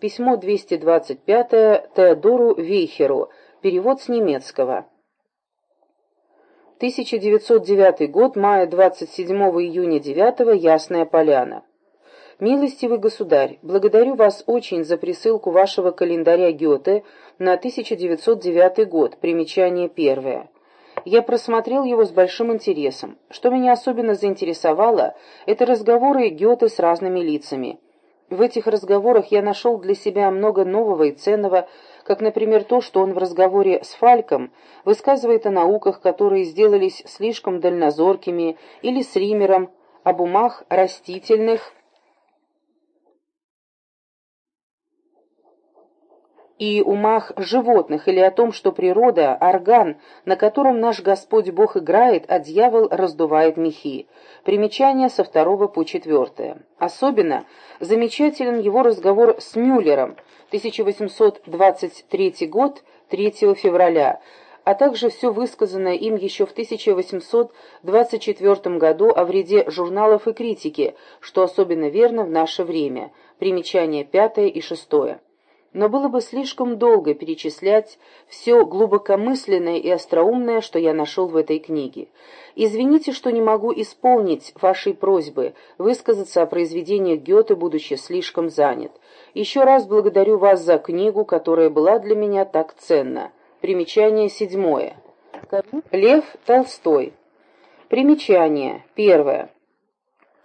Письмо 225 Теодору Вейхеру. Перевод с немецкого. 1909 год, мая 27 июня 9 Ясная Поляна. Милостивый государь, благодарю вас очень за присылку вашего календаря Гёте на 1909 год, примечание первое. Я просмотрел его с большим интересом. Что меня особенно заинтересовало, это разговоры Гёте с разными лицами. В этих разговорах я нашел для себя много нового и ценного, как, например, то, что он в разговоре с Фальком высказывает о науках, которые сделались слишком дальнозоркими, или с Римером, об умах растительных, и умах животных, или о том, что природа – орган, на котором наш Господь Бог играет, а дьявол раздувает мехи. Примечание со второго по четвертое. Особенно замечателен его разговор с Мюллером, 1823 год, 3 февраля, а также все высказанное им еще в 1824 году о вреде журналов и критики, что особенно верно в наше время. Примечание пятое и шестое но было бы слишком долго перечислять все глубокомысленное и остроумное, что я нашел в этой книге. Извините, что не могу исполнить вашей просьбы высказаться о произведениях Гёте, будучи слишком занят. Еще раз благодарю вас за книгу, которая была для меня так ценна. Примечание седьмое. Лев Толстой. Примечание. Первое.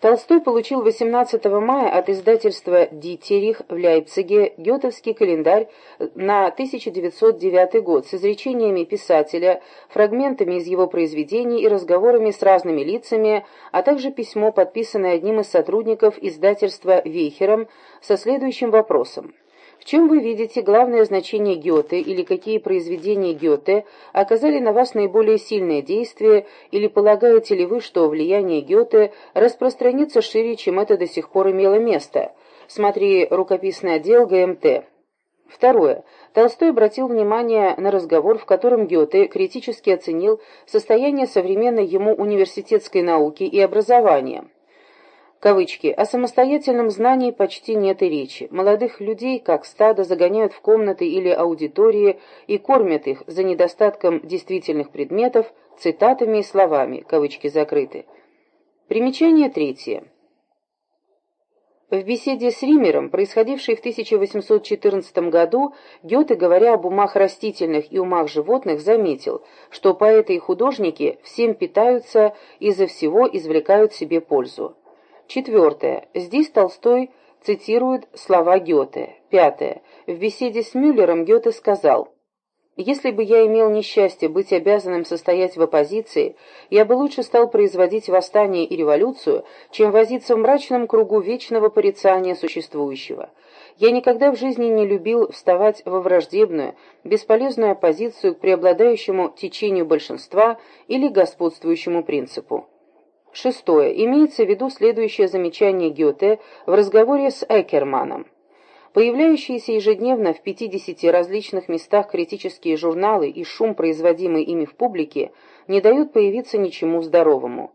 Толстой получил 18 мая от издательства «Дитерих» в Лейпциге гетовский календарь на 1909 год с изречениями писателя, фрагментами из его произведений и разговорами с разными лицами, а также письмо, подписанное одним из сотрудников издательства Вейхером со следующим вопросом. Чем вы видите главное значение Гёте или какие произведения Гёте оказали на вас наиболее сильное действие или полагаете ли вы, что влияние Гёте распространится шире, чем это до сих пор имело место? Смотри рукописный отдел ГМТ. Второе. Толстой обратил внимание на разговор, в котором Гёте критически оценил состояние современной ему университетской науки и образования кавычки, о самостоятельном знании почти нет и речи. Молодых людей, как стадо, загоняют в комнаты или аудитории и кормят их за недостатком действительных предметов цитатами и словами, кавычки закрыты. Примечание третье. В беседе с Римером, происходившей в 1814 году, Гёте, говоря об умах растительных и умах животных, заметил, что поэты и художники всем питаются и за всего извлекают себе пользу. Четвертое. Здесь Толстой цитирует слова Гёте. Пятое. В беседе с Мюллером Гёте сказал «Если бы я имел несчастье быть обязанным состоять в оппозиции, я бы лучше стал производить восстание и революцию, чем возиться в мрачном кругу вечного порицания существующего. Я никогда в жизни не любил вставать во враждебную, бесполезную оппозицию к преобладающему течению большинства или господствующему принципу. Шестое. Имеется в виду следующее замечание Гёте в разговоре с Экерманом. Появляющиеся ежедневно в 50 различных местах критические журналы и шум, производимый ими в публике, не дают появиться ничему здоровому.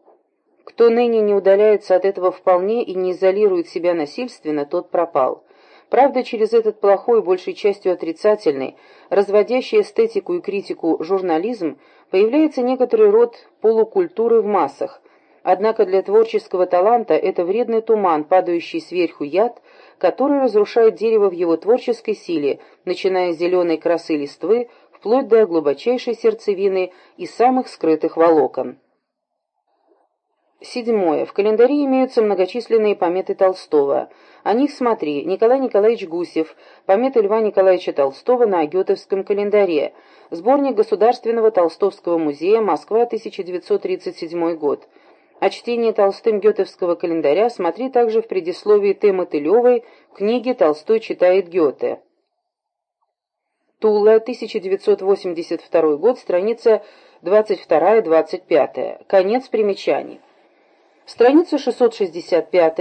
Кто ныне не удаляется от этого вполне и не изолирует себя насильственно, тот пропал. Правда, через этот плохой, большей частью отрицательный, разводящий эстетику и критику журнализм, появляется некоторый род полукультуры в массах, Однако для творческого таланта это вредный туман, падающий сверху яд, который разрушает дерево в его творческой силе, начиная с зеленой красы листвы, вплоть до глубочайшей сердцевины и самых скрытых волокон. Седьмое. В календаре имеются многочисленные пометы Толстого. О них смотри. Николай Николаевич Гусев. Пометы Льва Николаевича Толстого на Агетовском календаре. Сборник Государственного Толстовского музея. Москва, 1937 год. О чтении Толстым Гетовского календаря смотри также в предисловии Т. Мотылевой книги «Толстой читает Гёте». Тула, 1982 год, страница 22-25. Конец примечаний. Страница 665